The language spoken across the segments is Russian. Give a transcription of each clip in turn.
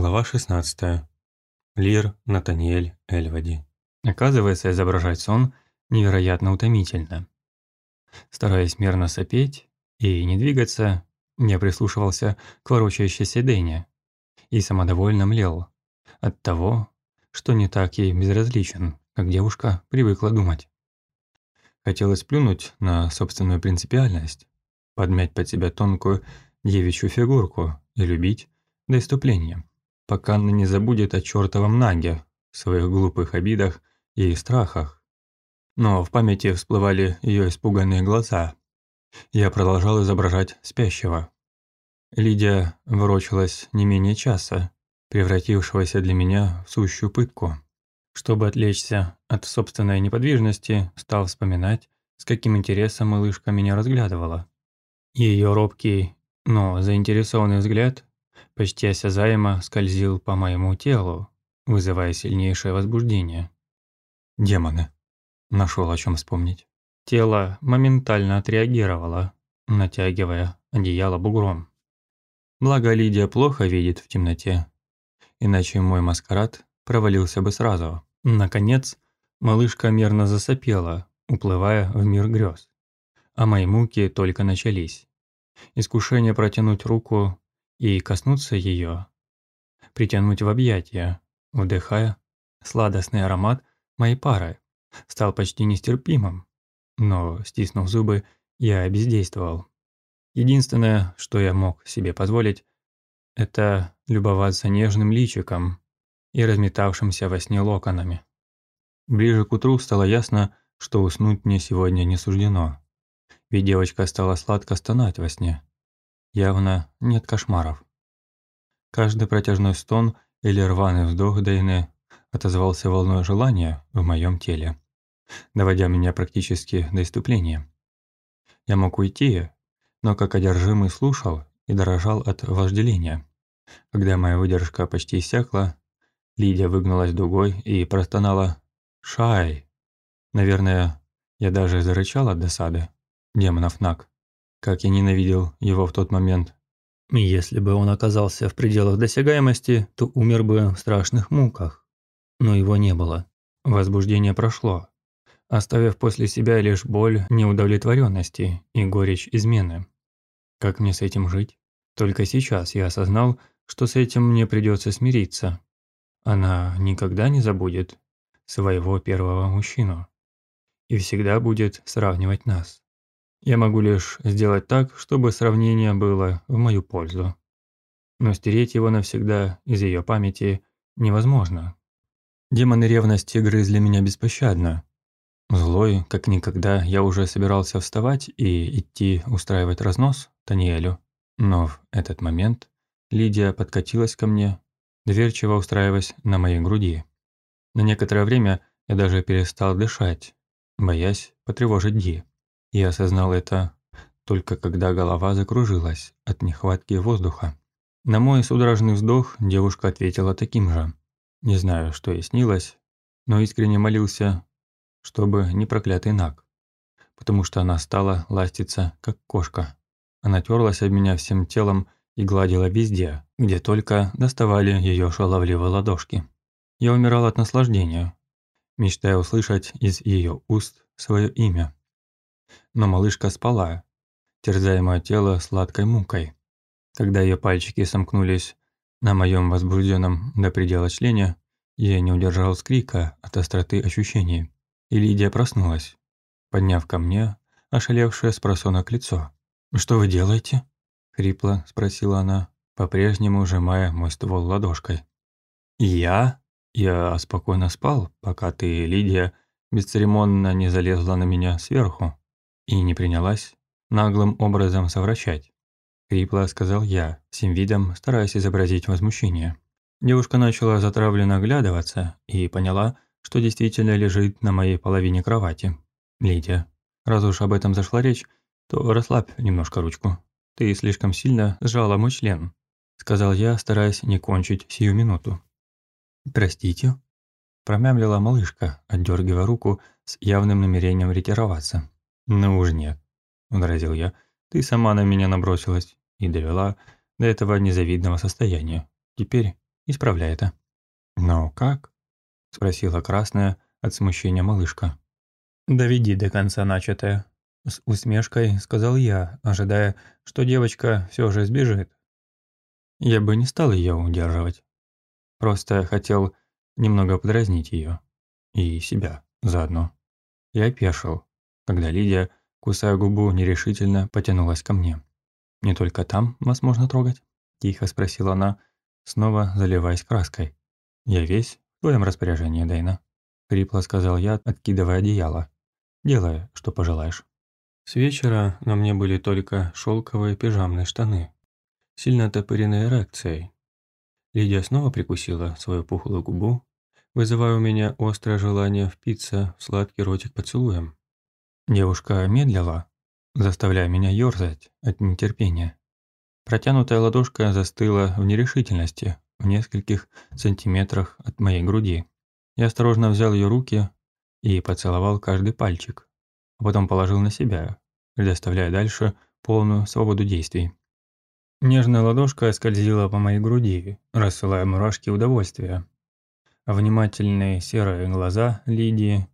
Глава 16. Лир Натаниэль Эльвади. Оказывается, изображать сон невероятно утомительно. Стараясь мерно сопеть и не двигаться, я прислушивался к ворочающейся Дэне и самодовольно млел от того, что не так ей безразличен, как девушка привыкла думать. Хотелось плюнуть на собственную принципиальность, подмять под себя тонкую девичью фигурку и любить до иступления пока она не забудет о чертовом Наге, своих глупых обидах и страхах. Но в памяти всплывали ее испуганные глаза. Я продолжал изображать спящего. Лидия ворочалась не менее часа, превратившегося для меня в сущую пытку. Чтобы отвлечься от собственной неподвижности, стал вспоминать, с каким интересом малышка меня разглядывала. Ее робкий, но заинтересованный взгляд почти осязаемо скользил по моему телу, вызывая сильнейшее возбуждение. Демоны. Нашел о чем вспомнить. Тело моментально отреагировало, натягивая одеяло бугром. Благо Лидия плохо видит в темноте, иначе мой маскарад провалился бы сразу. Наконец, малышка мерно засопела, уплывая в мир грез. А мои муки только начались. Искушение протянуть руку и коснуться ее, притянуть в объятия, вдыхая сладостный аромат моей пары, стал почти нестерпимым. Но, стиснув зубы, я бездействовал. Единственное, что я мог себе позволить, это любоваться нежным личиком и разметавшимся во сне локонами. Ближе к утру стало ясно, что уснуть мне сегодня не суждено, ведь девочка стала сладко стонать во сне. Явно нет кошмаров. Каждый протяжной стон или рваный вздох Дейны отозвался волной желания в моем теле, доводя меня практически до иступления. Я мог уйти, но как одержимый слушал и дорожал от вожделения. Когда моя выдержка почти иссякла, Лидия выгнулась дугой и простонала «Шай!». Наверное, я даже зарычал от досады. Демонов наг. Как я ненавидел его в тот момент. Если бы он оказался в пределах досягаемости, то умер бы в страшных муках. Но его не было. Возбуждение прошло, оставив после себя лишь боль неудовлетворенности и горечь измены. Как мне с этим жить? Только сейчас я осознал, что с этим мне придется смириться. Она никогда не забудет своего первого мужчину и всегда будет сравнивать нас. Я могу лишь сделать так, чтобы сравнение было в мою пользу. Но стереть его навсегда из ее памяти невозможно. Демоны ревности грызли меня беспощадно. Злой, как никогда, я уже собирался вставать и идти устраивать разнос Таниэлю. Но в этот момент Лидия подкатилась ко мне, доверчиво устраиваясь на моей груди. На некоторое время я даже перестал дышать, боясь потревожить Ди. Я осознал это только когда голова закружилась от нехватки воздуха. На мой судорожный вздох девушка ответила таким же. Не знаю, что ей снилось, но искренне молился, чтобы не проклятый наг, потому что она стала ластиться, как кошка. Она терлась об меня всем телом и гладила везде, где только доставали ее шаловливые ладошки. Я умирал от наслаждения, мечтая услышать из ее уст свое имя но малышка спала, терзая мое тело сладкой мукой. Когда ее пальчики сомкнулись на моем возбужденном до предела члене, я не удержал с крика от остроты ощущений, и Лидия проснулась, подняв ко мне ошалевшее с просонок лицо. «Что вы делаете?» – хрипло спросила она, по-прежнему сжимая мой ствол ладошкой. «Я? Я спокойно спал, пока ты, Лидия, бесцеремонно не залезла на меня сверху и не принялась наглым образом совращать. Хрипло сказал я, всем видом стараясь изобразить возмущение. Девушка начала затравленно оглядываться и поняла, что действительно лежит на моей половине кровати. «Лидия, раз уж об этом зашла речь, то расслабь немножко ручку. Ты слишком сильно сжала мой член», – сказал я, стараясь не кончить сию минуту. «Простите?» – промямлила малышка, отдергивая руку с явным намерением ретироваться. «Ну уж нет», – возразил я. «Ты сама на меня набросилась и довела до этого незавидного состояния. Теперь исправляй это». «Но как?» – спросила красная от смущения малышка. «Доведи до конца начатое», – с усмешкой сказал я, ожидая, что девочка все же сбежит. Я бы не стал ее удерживать. Просто хотел немного подразнить ее. И себя заодно. Я опешил, когда Лидия, кусая губу, нерешительно потянулась ко мне. «Не только там вас можно трогать?» – тихо спросила она, снова заливаясь краской. «Я весь в твоем распоряжении, Дейна», – хрипло сказал я, откидывая одеяло. «Делай, что пожелаешь». С вечера на мне были только шелковые пижамные штаны, сильно отопыренные эрекцией. Лидия снова прикусила свою пухлую губу, вызывая у меня острое желание впиться в сладкий ротик поцелуем. Девушка медлила, заставляя меня ёрзать от нетерпения. Протянутая ладошка застыла в нерешительности в нескольких сантиметрах от моей груди. Я осторожно взял ее руки и поцеловал каждый пальчик, а потом положил на себя, предоставляя дальше полную свободу действий. Нежная ладошка скользила по моей груди, рассылая мурашки удовольствия. Внимательные серые глаза Лидии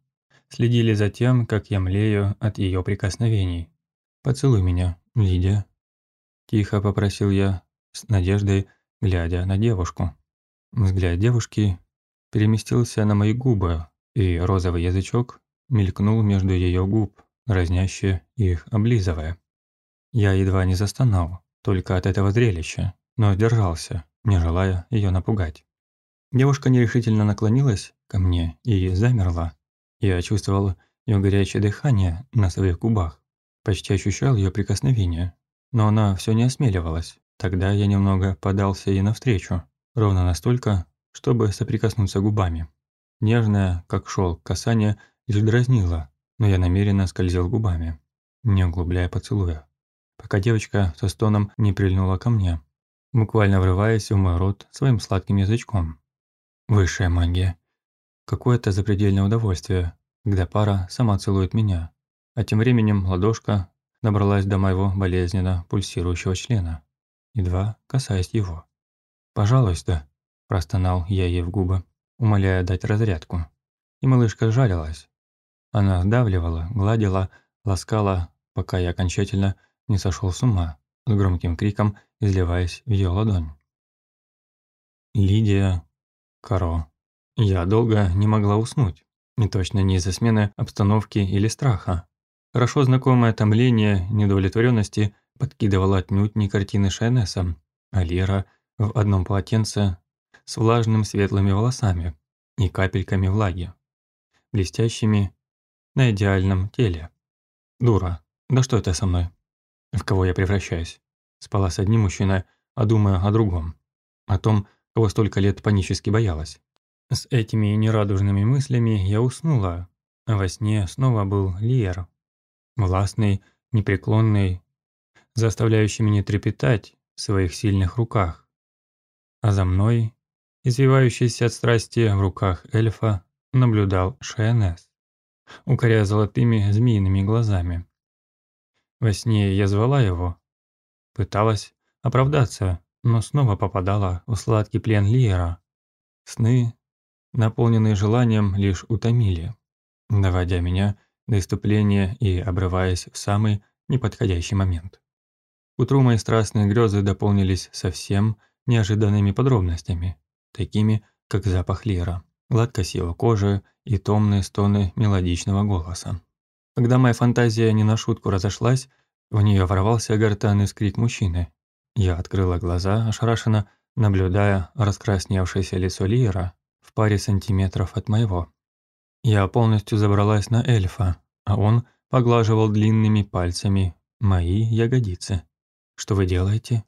следили за тем, как я млею от ее прикосновений. «Поцелуй меня, Лидия», – тихо попросил я, с надеждой, глядя на девушку. Взгляд девушки переместился на мои губы, и розовый язычок мелькнул между ее губ, разняще их облизывая. Я едва не застонал, только от этого зрелища, но сдержался, не желая ее напугать. Девушка нерешительно наклонилась ко мне и замерла. Я чувствовал ее горячее дыхание на своих губах, почти ощущал ее прикосновение, но она все не осмеливалась. Тогда я немного подался ей навстречу, ровно настолько, чтобы соприкоснуться губами. Нежное, как шелк, касание лишь дразнило, но я намеренно скользил губами, не углубляя поцелуя, пока девочка со стоном не прильнула ко мне, буквально врываясь в мой рот своим сладким язычком. Высшая магия. Какое-то запредельное удовольствие, когда пара сама целует меня, а тем временем ладошка добралась до моего болезненно пульсирующего члена, едва касаясь его. «Пожалуйста», – простонал я ей в губы, умоляя дать разрядку. И малышка жалилась, она сдавливала, гладила, ласкала, пока я окончательно не сошел с ума, с громким криком изливаясь в ее ладонь. Лидия Каро. Я долго не могла уснуть, и точно не из-за смены обстановки или страха. Хорошо знакомое томление неудовлетворенности подкидывало отнюдь не картины Шайнеса, а Лера в одном полотенце с влажным светлыми волосами и капельками влаги, блестящими на идеальном теле. Дура, да что это со мной? В кого я превращаюсь? Спала с одним мужчиной, а думаю о другом. О том, кого столько лет панически боялась. С этими нерадужными мыслями я уснула, а во сне снова был Лиер. Властный, непреклонный, заставляющий меня трепетать в своих сильных руках. А за мной, извивающийся от страсти в руках эльфа, наблюдал Шенес укоряя золотыми змеиными глазами. Во сне я звала его, пыталась оправдаться, но снова попадала в сладкий плен Лиера. Сны, наполненные желанием, лишь утомили, доводя меня до иступления и обрываясь в самый неподходящий момент. Утру мои страстные грезы дополнились совсем неожиданными подробностями, такими, как запах Лиера гладкость его кожи и томные стоны мелодичного голоса. Когда моя фантазия не на шутку разошлась, в нее ворвался гортанный скрик мужчины. Я открыла глаза, ошарашенно, наблюдая раскрасневшееся лицо Лиера паре сантиметров от моего. Я полностью забралась на эльфа, а он поглаживал длинными пальцами мои ягодицы. «Что вы делаете?»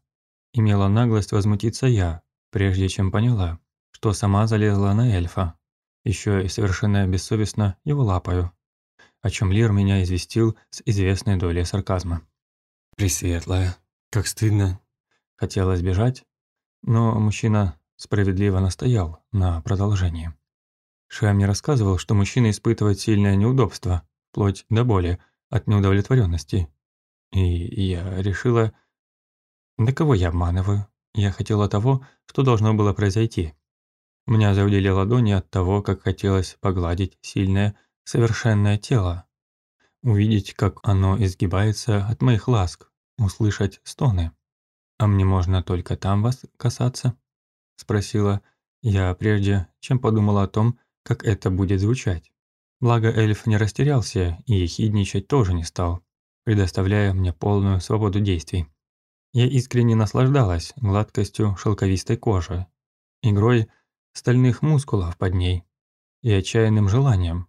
Имела наглость возмутиться я, прежде чем поняла, что сама залезла на эльфа. Еще и совершенно бессовестно его лапаю. О чем Лир меня известил с известной долей сарказма. «Пресветлая, как стыдно!» Хотелось бежать, но мужчина справедливо настоял на продолжении. Шай мне рассказывал, что мужчина испытывает сильное неудобство, вплоть до боли, от неудовлетворенности. И я решила... Да кого я обманываю? Я хотела того, что должно было произойти. Меня заудели ладони от того, как хотелось погладить сильное, совершенное тело. Увидеть, как оно изгибается от моих ласк, услышать стоны. «А мне можно только там вас касаться?» – спросила я прежде, чем подумала о том, как это будет звучать. Благо эльф не растерялся и ехидничать тоже не стал, предоставляя мне полную свободу действий. Я искренне наслаждалась гладкостью шелковистой кожи, игрой стальных мускулов под ней и отчаянным желанием,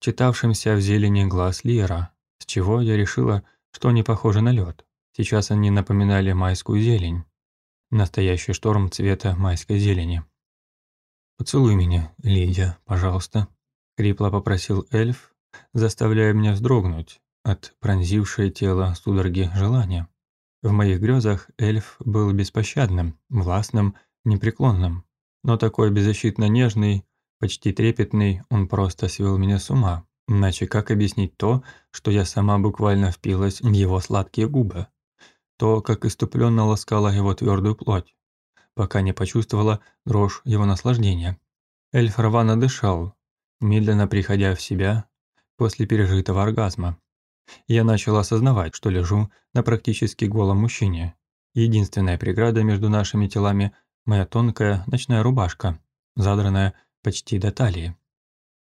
читавшимся в зелени глаз Лиера, с чего я решила, что они похожи на лед. Сейчас они напоминали майскую зелень, настоящий шторм цвета майской зелени. «Поцелуй меня, Лидия, пожалуйста», – хрипло попросил эльф, заставляя меня вздрогнуть от пронзившей тело судороги желания. В моих грезах эльф был беспощадным, властным, непреклонным. Но такой беззащитно нежный, почти трепетный, он просто свел меня с ума. Иначе как объяснить то, что я сама буквально впилась в его сладкие губы? То, как иступленно ласкала его твердую плоть, пока не почувствовала дрожь его наслаждения. Эльф рвано дышал, медленно приходя в себя после пережитого оргазма. Я начала осознавать, что лежу на практически голом мужчине. Единственная преграда между нашими телами Моя тонкая ночная рубашка, задранная почти до талии.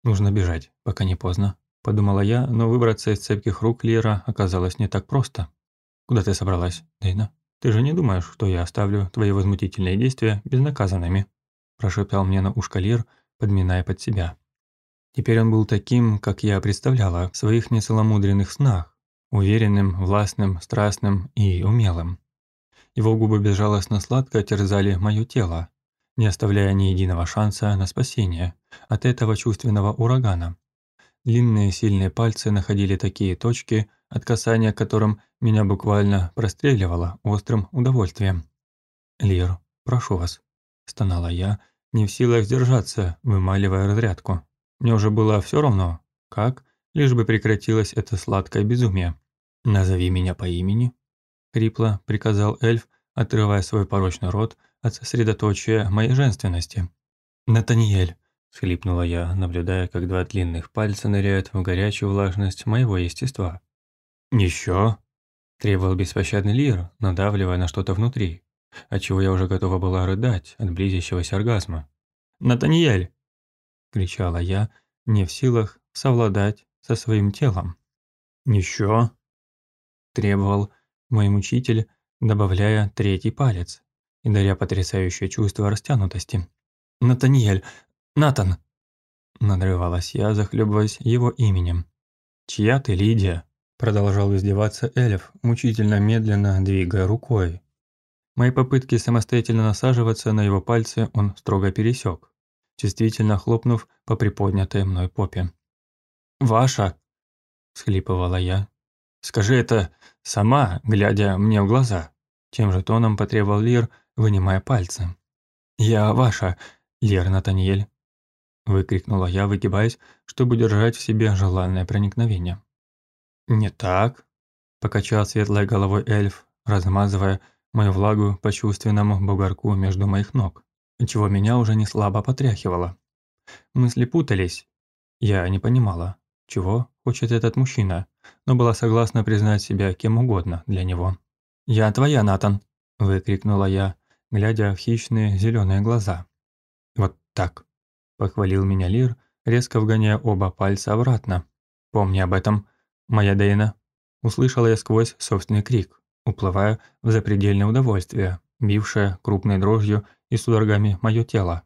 Нужно бежать, пока не поздно. Подумала я, но выбраться из цепких рук Лира оказалось не так просто. «Куда ты собралась, Дейна? Ты же не думаешь, что я оставлю твои возмутительные действия безнаказанными?» Прошептал мне на ушко Лир, подминая под себя. Теперь он был таким, как я представляла в своих нецеломудренных снах, уверенным, властным, страстным и умелым. Его губы безжалостно сладко терзали мое тело, не оставляя ни единого шанса на спасение от этого чувственного урагана. Длинные сильные пальцы находили такие точки, от касания которым меня буквально простреливало острым удовольствием. «Лир, прошу вас», – стонала я, не в силах сдержаться, вымаливая разрядку. Мне уже было все равно, как, лишь бы прекратилось это сладкое безумие. «Назови меня по имени», – хрипло приказал эльф, отрывая свой порочный рот от сосредоточия моей женственности. «Натаниэль», – схлипнула я, наблюдая, как два длинных пальца ныряют в горячую влажность моего естества. «Еще?» – требовал беспощадный Лир, надавливая на что-то внутри, отчего я уже готова была рыдать от близящегося оргазма. «Натаниэль!» – кричала я, не в силах совладать со своим телом. «Еще?» – требовал мой мучитель, добавляя третий палец и даря потрясающее чувство растянутости. «Натаниэль! Натан!» Надрывалась я, захлебываясь его именем. «Чья ты, Лидия?» Продолжал издеваться эльф, мучительно медленно двигая рукой. Мои попытки самостоятельно насаживаться на его пальцы он строго пересек, чувствительно хлопнув по приподнятой мной попе. «Ваша!» – схлипывала я, Скажи это сама, глядя мне в глаза. Тем же тоном потребовал Лир, вынимая пальцы. «Я ваша, Лир Натаниэль», – выкрикнула я, выгибаясь, чтобы держать в себе желанное проникновение. «Не так», – покачал светлой головой эльф, размазывая мою влагу по чувственному бугорку между моих ног, чего меня уже не слабо потряхивало. Мысли путались. Я не понимала, чего хочет этот мужчина, но была согласна признать себя кем угодно для него. «Я твоя, Натан!» – выкрикнула я, глядя в хищные зеленые глаза. «Вот так!» – похвалил меня Лир, резко вгоняя оба пальца обратно. «Помни об этом, моя Дейна!» Услышала я сквозь собственный крик, уплывая в запредельное удовольствие, бившее крупной дрожью и судорогами мое тело.